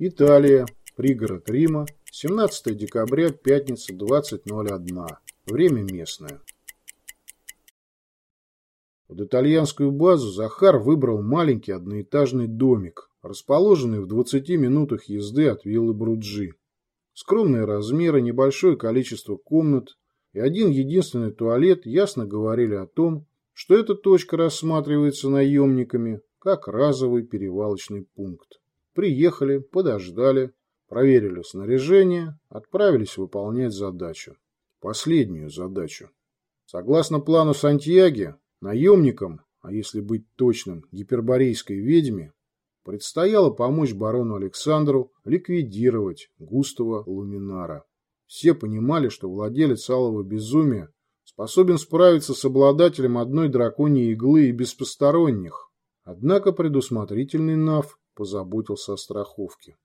Италия, пригород Рима, 17 декабря, пятница, 20.01. Время местное. Под итальянскую базу Захар выбрал маленький одноэтажный домик, расположенный в 20 минутах езды от виллы Бруджи. Скромные размеры, небольшое количество комнат и один единственный туалет ясно говорили о том, что эта точка рассматривается наемниками как разовый перевалочный пункт. Приехали, подождали, проверили снаряжение, отправились выполнять задачу. Последнюю задачу. Согласно плану Сантьяги, наемникам, а если быть точным, гиперборейской ведьме, предстояло помочь барону Александру ликвидировать густого луминара. Все понимали, что владелец алого безумия способен справиться с обладателем одной драконьей иглы и без посторонних. Однако предусмотрительный Нав позаботился о страховке.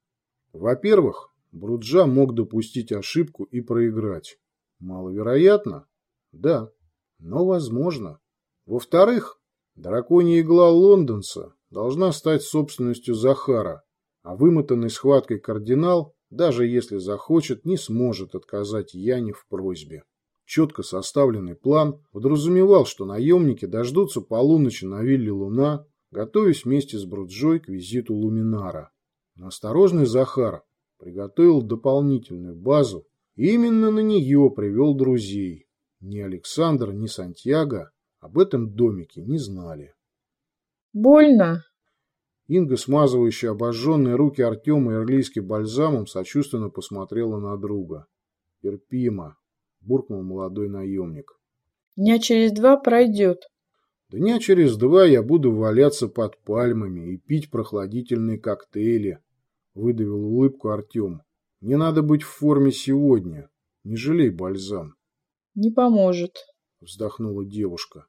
Во-первых, Бруджа мог допустить ошибку и проиграть. Маловероятно? Да, но возможно. Во-вторых, драконья игла лондонца должна стать собственностью Захара, а вымотанный схваткой кардинал даже если захочет, не сможет отказать Яне в просьбе. Четко составленный план подразумевал, что наемники дождутся полуночи на вилле Луна, готовясь вместе с Бруджой к визиту Луминара. Но осторожный Захар приготовил дополнительную базу и именно на нее привел друзей. Ни Александр, ни Сантьяго об этом домике не знали. «Больно?» Инга, смазывающая обожженные руки Артема ирлийским бальзамом, сочувственно посмотрела на друга. «Терпимо», – буркнул молодой наемник. «Дня через два пройдет». «Дня через два я буду валяться под пальмами и пить прохладительные коктейли», – выдавил улыбку Артем. «Не надо быть в форме сегодня. Не жалей бальзам». «Не поможет», – вздохнула девушка.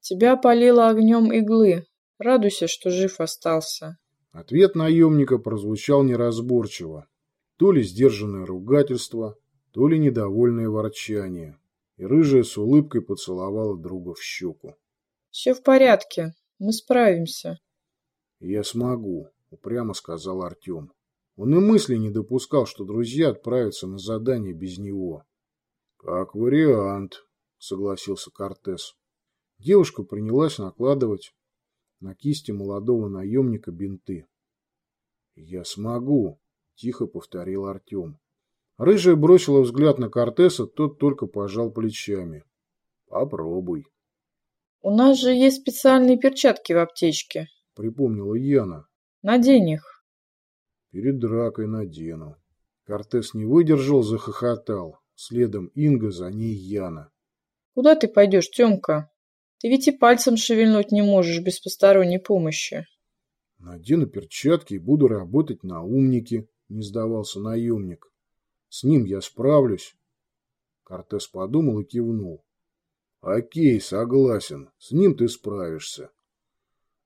«Тебя полило огнем иглы. Радуйся, что жив остался. Ответ наемника прозвучал неразборчиво. То ли сдержанное ругательство, то ли недовольное ворчание. И рыжая с улыбкой поцеловала друга в щеку. «Все в порядке. Мы справимся». «Я смогу», — упрямо сказал Артем. Он и мысли не допускал, что друзья отправятся на задание без него. «Как вариант», — согласился Кортес. Девушка принялась накладывать на кисти молодого наемника бинты. «Я смогу», – тихо повторил Артем. Рыжая бросила взгляд на Кортеса, тот только пожал плечами. «Попробуй». «У нас же есть специальные перчатки в аптечке», – припомнила Яна. «Надень их». «Перед дракой надену». Кортес не выдержал, захохотал. Следом Инга, за ней Яна. «Куда ты пойдешь, Темка?» Ты ведь и пальцем шевельнуть не можешь без посторонней помощи. Надену перчатки и буду работать на умнике, не сдавался наемник. С ним я справлюсь. Кортес подумал и кивнул. Окей, согласен, с ним ты справишься.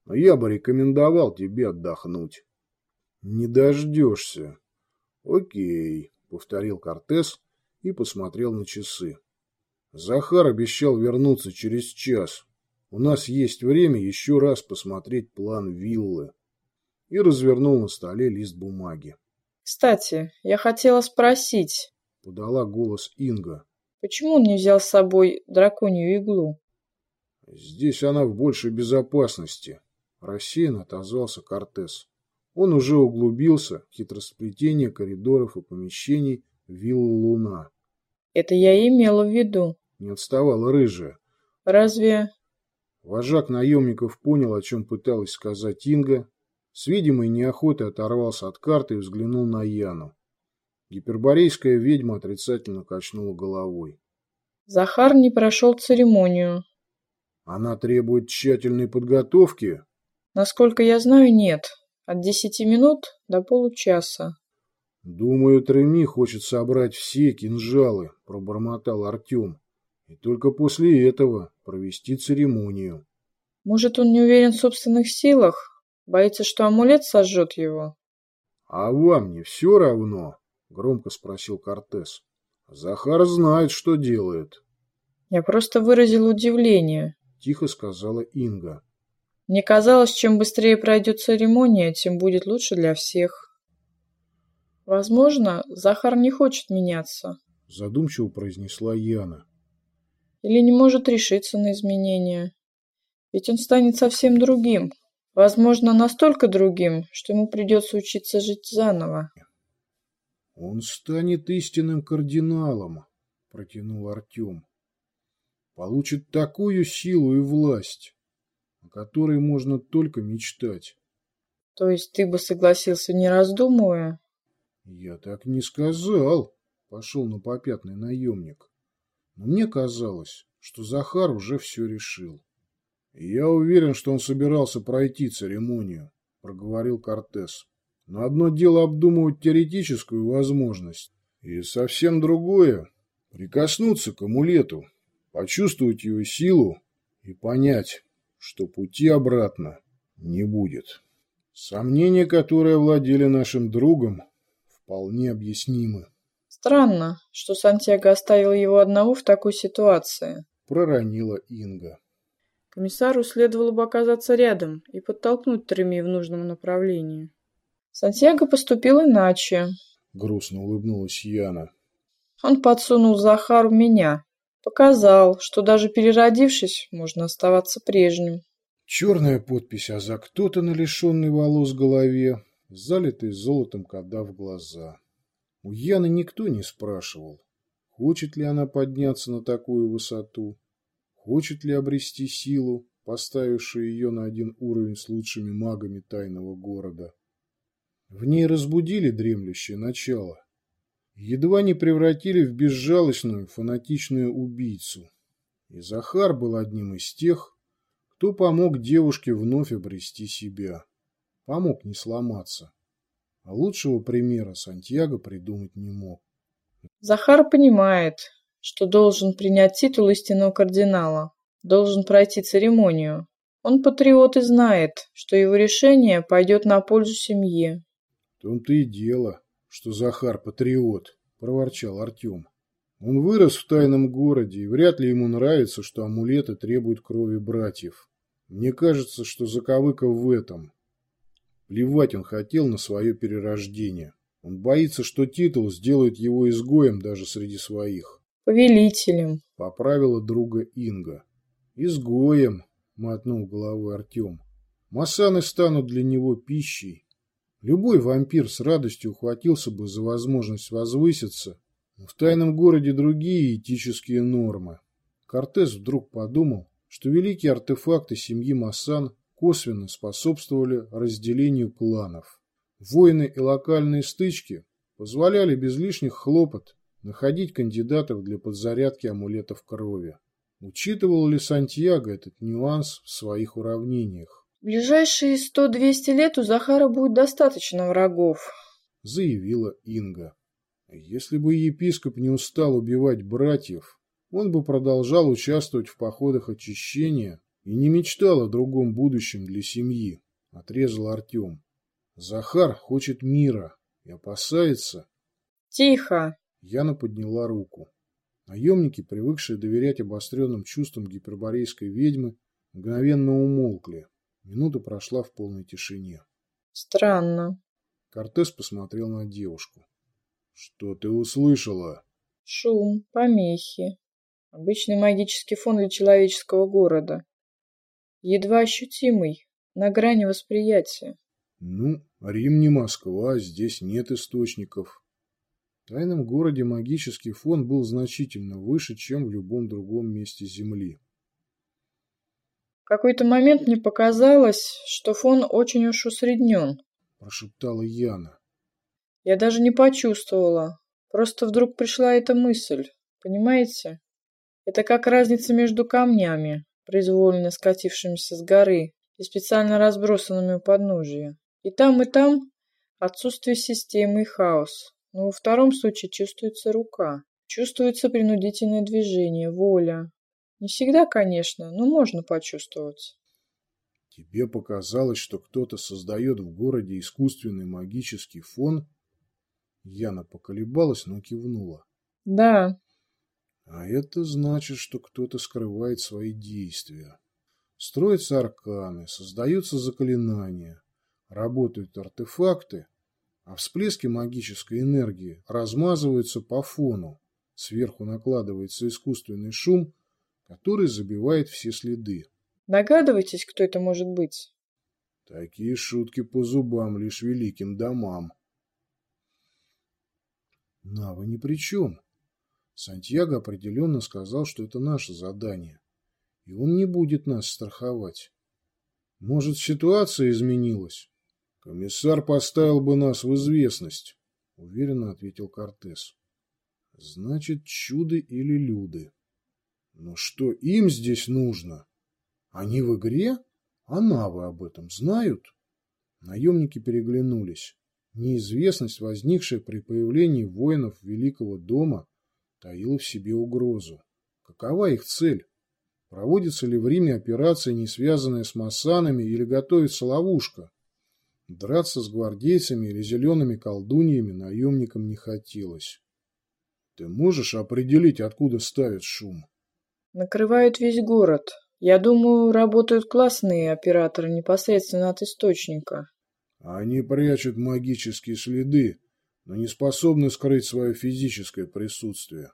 Но я бы рекомендовал тебе отдохнуть. Не дождешься. Окей, повторил Кортес и посмотрел на часы. Захар обещал вернуться через час. У нас есть время еще раз посмотреть план виллы. И развернул на столе лист бумаги. Кстати, я хотела спросить. Подала голос Инга. Почему он не взял с собой драконью иглу? Здесь она в большей безопасности. Рассеянно отозвался Кортес. Он уже углубился в хитросплетение коридоров и помещений виллы Луна. Это я и имела в виду. Не отставала рыжая. Разве... Вожак наемников понял, о чем пыталась сказать Инга. С видимой неохотой оторвался от карты и взглянул на Яну. Гиперборейская ведьма отрицательно качнула головой. Захар не прошел церемонию. Она требует тщательной подготовки? Насколько я знаю, нет. От десяти минут до получаса. Думаю, Треми хочет собрать все кинжалы, пробормотал Артем и только после этого провести церемонию. Может, он не уверен в собственных силах? Боится, что амулет сожжет его? — А вам не все равно? — громко спросил Кортес. — Захар знает, что делает. — Я просто выразил удивление, — тихо сказала Инга. Мне казалось, чем быстрее пройдет церемония, тем будет лучше для всех. Возможно, Захар не хочет меняться. Задумчиво произнесла Яна. Или не может решиться на изменения. Ведь он станет совсем другим. Возможно, настолько другим, что ему придется учиться жить заново. Он станет истинным кардиналом, протянул Артем. Получит такую силу и власть, о которой можно только мечтать. То есть ты бы согласился, не раздумывая? Я так не сказал, пошел на попятный наемник. Но мне казалось, что Захар уже все решил. «Я уверен, что он собирался пройти церемонию», — проговорил Кортес. «Но одно дело обдумывать теоретическую возможность, и совсем другое — прикоснуться к амулету, почувствовать его силу и понять, что пути обратно не будет. Сомнения, которые овладели нашим другом, вполне объяснимы. Странно, что Сантьяго оставил его одного в такой ситуации. Проронила Инга. Комиссару следовало бы оказаться рядом и подтолкнуть Треми в нужном направлении. Сантьяго поступил иначе. Грустно улыбнулась Яна. Он подсунул Захару меня. Показал, что даже переродившись, можно оставаться прежним. Черная подпись, а за кто-то на лишенной волос голове, залитый золотом в глаза. У Яны никто не спрашивал, хочет ли она подняться на такую высоту. Хочет ли обрести силу, поставившую ее на один уровень с лучшими магами тайного города? В ней разбудили дремлющее начало. Едва не превратили в безжалостную, фанатичную убийцу. И Захар был одним из тех, кто помог девушке вновь обрести себя. Помог не сломаться. А лучшего примера Сантьяго придумать не мог. Захар понимает, что должен принять титул истинного кардинала, должен пройти церемонию. Он патриот и знает, что его решение пойдет на пользу семье. Том-то и дело, что Захар патриот, проворчал Артем. Он вырос в тайном городе, и вряд ли ему нравится, что амулеты требуют крови братьев. Мне кажется, что заковыка в этом. Плевать он хотел на свое перерождение. Он боится, что титул сделает его изгоем даже среди своих. Повелителем. Поправила друга Инга. Изгоем, мотнул головой Артем. Масаны станут для него пищей. Любой вампир с радостью ухватился бы за возможность возвыситься. в тайном городе другие этические нормы. Кортес вдруг подумал, что великие артефакты семьи Масан косвенно способствовали разделению кланов. Войны и локальные стычки позволяли без лишних хлопот находить кандидатов для подзарядки амулетов крови. Учитывал ли Сантьяго этот нюанс в своих уравнениях? В ближайшие сто-двести лет у Захара будет достаточно врагов, заявила Инга. Если бы епископ не устал убивать братьев, он бы продолжал участвовать в походах очищения и не мечтал о другом будущем для семьи, отрезал Артем. Захар хочет мира и опасается... Тихо! Яна подняла руку. Наемники, привыкшие доверять обостренным чувствам гиперборейской ведьмы, мгновенно умолкли. Минута прошла в полной тишине. Странно. Кортес посмотрел на девушку. Что ты услышала? Шум, помехи. Обычный магический фон для человеческого города. Едва ощутимый, на грани восприятия. Ну, Рим не Москва, здесь нет источников. В тайном городе магический фон был значительно выше, чем в любом другом месте Земли. В какой-то момент мне показалось, что фон очень уж усреднен, прошептала Яна. Я даже не почувствовала. Просто вдруг пришла эта мысль. Понимаете? Это как разница между камнями, произвольно скатившимися с горы и специально разбросанными у подножия. И там, и там отсутствие системы и хаос. Но во втором случае чувствуется рука, чувствуется принудительное движение, воля. Не всегда, конечно, но можно почувствовать. Тебе показалось, что кто-то создает в городе искусственный магический фон? Яна поколебалась, но кивнула. Да. А это значит, что кто-то скрывает свои действия. Строятся арканы, создаются заклинания, работают артефакты, а всплески магической энергии размазываются по фону. Сверху накладывается искусственный шум, который забивает все следы. Догадываетесь, кто это может быть? Такие шутки по зубам лишь великим домам. Нава ни при чем. Сантьяго определенно сказал, что это наше задание, и он не будет нас страховать. Может, ситуация изменилась? Комиссар поставил бы нас в известность, уверенно ответил Кортес. Значит, чуды или люды. Но что им здесь нужно? Они в игре? А навы об этом знают? Наемники переглянулись. Неизвестность, возникшая при появлении воинов Великого дома, таила в себе угрозу. Какова их цель? Проводится ли в Риме операция, не связанная с массанами, или готовится ловушка? Драться с гвардейцами или зелеными колдуньями наемникам не хотелось. Ты можешь определить, откуда ставят шум? Накрывают весь город. Я думаю, работают классные операторы непосредственно от источника. Они прячут магические следы, но не способны скрыть свое физическое присутствие.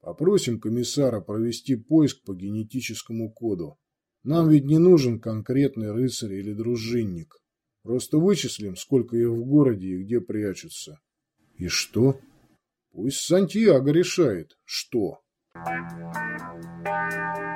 Попросим комиссара провести поиск по генетическому коду. Нам ведь не нужен конкретный рыцарь или дружинник. Просто вычислим, сколько их в городе и где прячутся. И что? Пусть Сантьяго решает, что. Thank you.